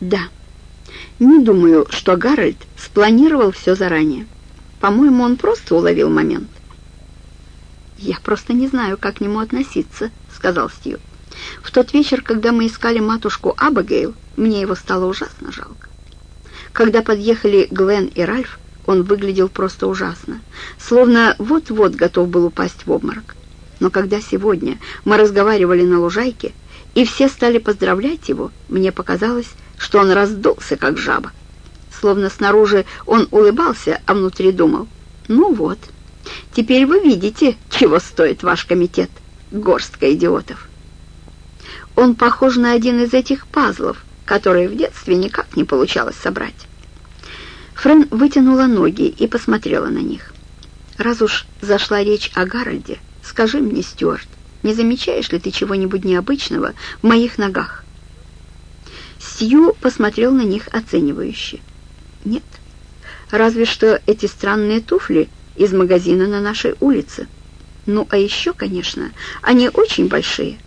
Да. Не думаю, что Гарольд спланировал все заранее. По-моему, он просто уловил момент. «Я просто не знаю, как к нему относиться», — сказал Стью. «В тот вечер, когда мы искали матушку Абагейл, мне его стало ужасно жалко. Когда подъехали Глен и Ральф, он выглядел просто ужасно, словно вот-вот готов был упасть в обморок. Но когда сегодня мы разговаривали на лужайке, и все стали поздравлять его, мне показалось, что он раздулся, как жаба. Словно снаружи он улыбался, а внутри думал, «Ну вот, теперь вы видите, чего стоит ваш комитет, горстка идиотов». Он похож на один из этих пазлов, которые в детстве никак не получалось собрать. Френ вытянула ноги и посмотрела на них. «Раз уж зашла речь о Гарольде, скажи мне, Стюарт, не замечаешь ли ты чего-нибудь необычного в моих ногах?» Сью посмотрел на них оценивающе. «Нет, разве что эти странные туфли из магазина на нашей улице. Ну, а еще, конечно, они очень большие».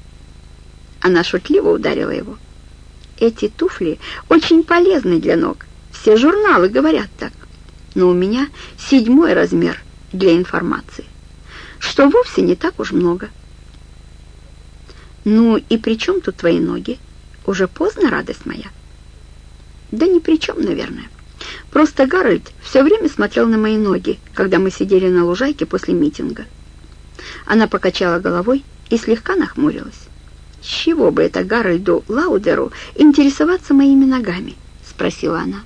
Она шутливо ударила его. Эти туфли очень полезны для ног. Все журналы говорят так. Но у меня седьмой размер для информации, что вовсе не так уж много. Ну и при тут твои ноги? Уже поздно, радость моя? Да ни при чем, наверное. Просто Гарольд все время смотрел на мои ноги, когда мы сидели на лужайке после митинга. Она покачала головой и слегка нахмурилась. «С чего бы это Гарольду Лаудеру интересоваться моими ногами?» — спросила она.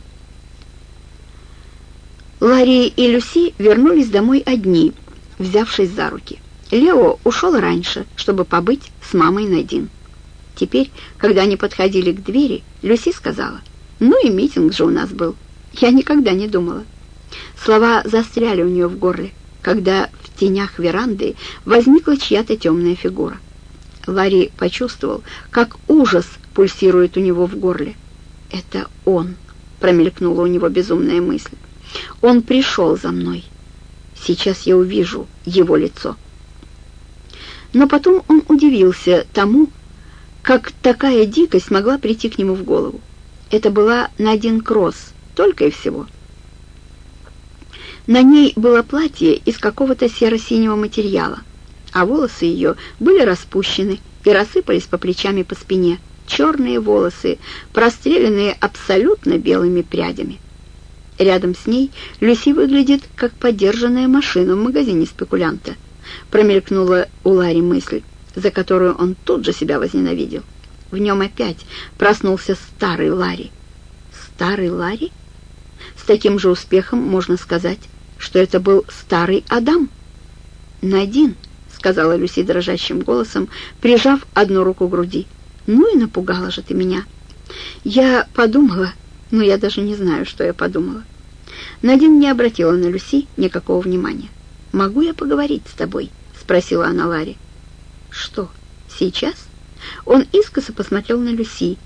Ларри и Люси вернулись домой одни, взявшись за руки. Лео ушел раньше, чтобы побыть с мамой Надин. Теперь, когда они подходили к двери, Люси сказала, «Ну и митинг же у нас был. Я никогда не думала». Слова застряли у нее в горле, когда в тенях веранды возникла чья-то темная фигура. Ларри почувствовал, как ужас пульсирует у него в горле. «Это он!» — промелькнула у него безумная мысль. «Он пришел за мной. Сейчас я увижу его лицо». Но потом он удивился тому, как такая дикость могла прийти к нему в голову. Это была Надин Кросс, только и всего. На ней было платье из какого-то серо-синего материала а волосы ее были распущены и рассыпались по плечам и по спине. Черные волосы, простреленные абсолютно белыми прядями. Рядом с ней Люси выглядит как подержанная машина в магазине спекулянта. Промелькнула у Ларри мысль, за которую он тут же себя возненавидел. В нем опять проснулся старый Ларри. Старый Ларри? С таким же успехом можно сказать, что это был старый Адам. Надин сказала Люси дрожащим голосом, прижав одну руку к груди. «Ну и напугала же ты меня!» «Я подумала, но я даже не знаю, что я подумала». Надин не обратила на Люси никакого внимания. «Могу я поговорить с тобой?» — спросила она Ларри. «Что, сейчас?» Он искоса посмотрел на Люси,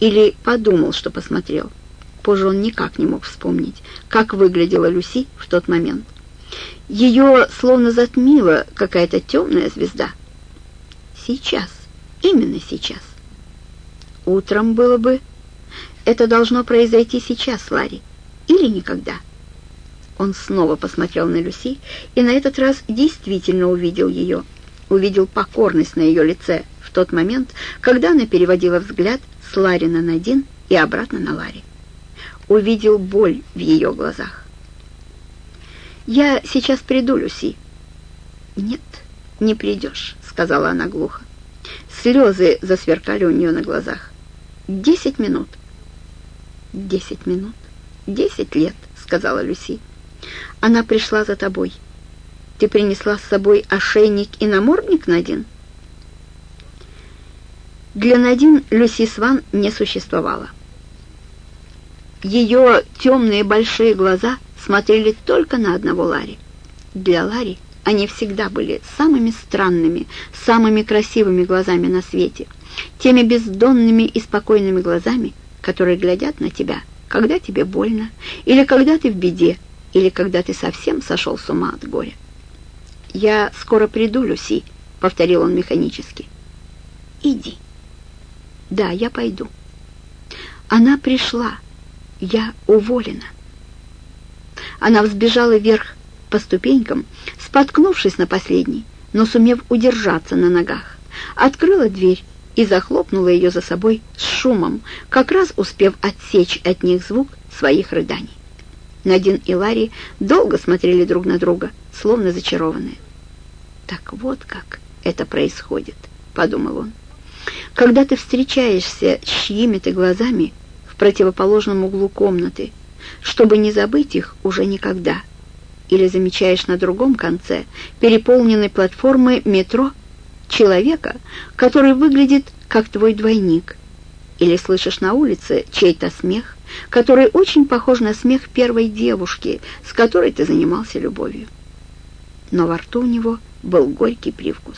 или подумал, что посмотрел. Позже он никак не мог вспомнить, как выглядела Люси в тот момент. Ее словно затмила какая-то темная звезда. Сейчас, именно сейчас. Утром было бы... Это должно произойти сейчас, Ларри, или никогда. Он снова посмотрел на Люси и на этот раз действительно увидел ее. Увидел покорность на ее лице в тот момент, когда она переводила взгляд с Ларри на Надин и обратно на Ларри. Увидел боль в ее глазах. «Я сейчас приду, Люси». «Нет, не придешь», — сказала она глухо. Слезы засверкали у нее на глазах. «Десять минут». «Десять минут? Десять лет», — сказала Люси. «Она пришла за тобой. Ты принесла с собой ошейник и намордник, Надин?» Для Надин Люси Сван не существовало. Ее темные большие глаза — смотрели только на одного Ларри. Для Ларри они всегда были самыми странными, самыми красивыми глазами на свете, теми бездонными и спокойными глазами, которые глядят на тебя, когда тебе больно, или когда ты в беде, или когда ты совсем сошел с ума от горя. «Я скоро приду, Люси», — повторил он механически. «Иди». «Да, я пойду». Она пришла. Я уволена. Она взбежала вверх по ступенькам, споткнувшись на последней, но сумев удержаться на ногах. Открыла дверь и захлопнула ее за собой с шумом, как раз успев отсечь от них звук своих рыданий. Надин и Ларри долго смотрели друг на друга, словно зачарованные. «Так вот как это происходит», — подумал он. «Когда ты встречаешься с чьими-то глазами в противоположном углу комнаты, чтобы не забыть их уже никогда, или замечаешь на другом конце переполненной платформы метро человека, который выглядит как твой двойник, или слышишь на улице чей-то смех, который очень похож на смех первой девушки, с которой ты занимался любовью. Но во рту у него был горький привкус.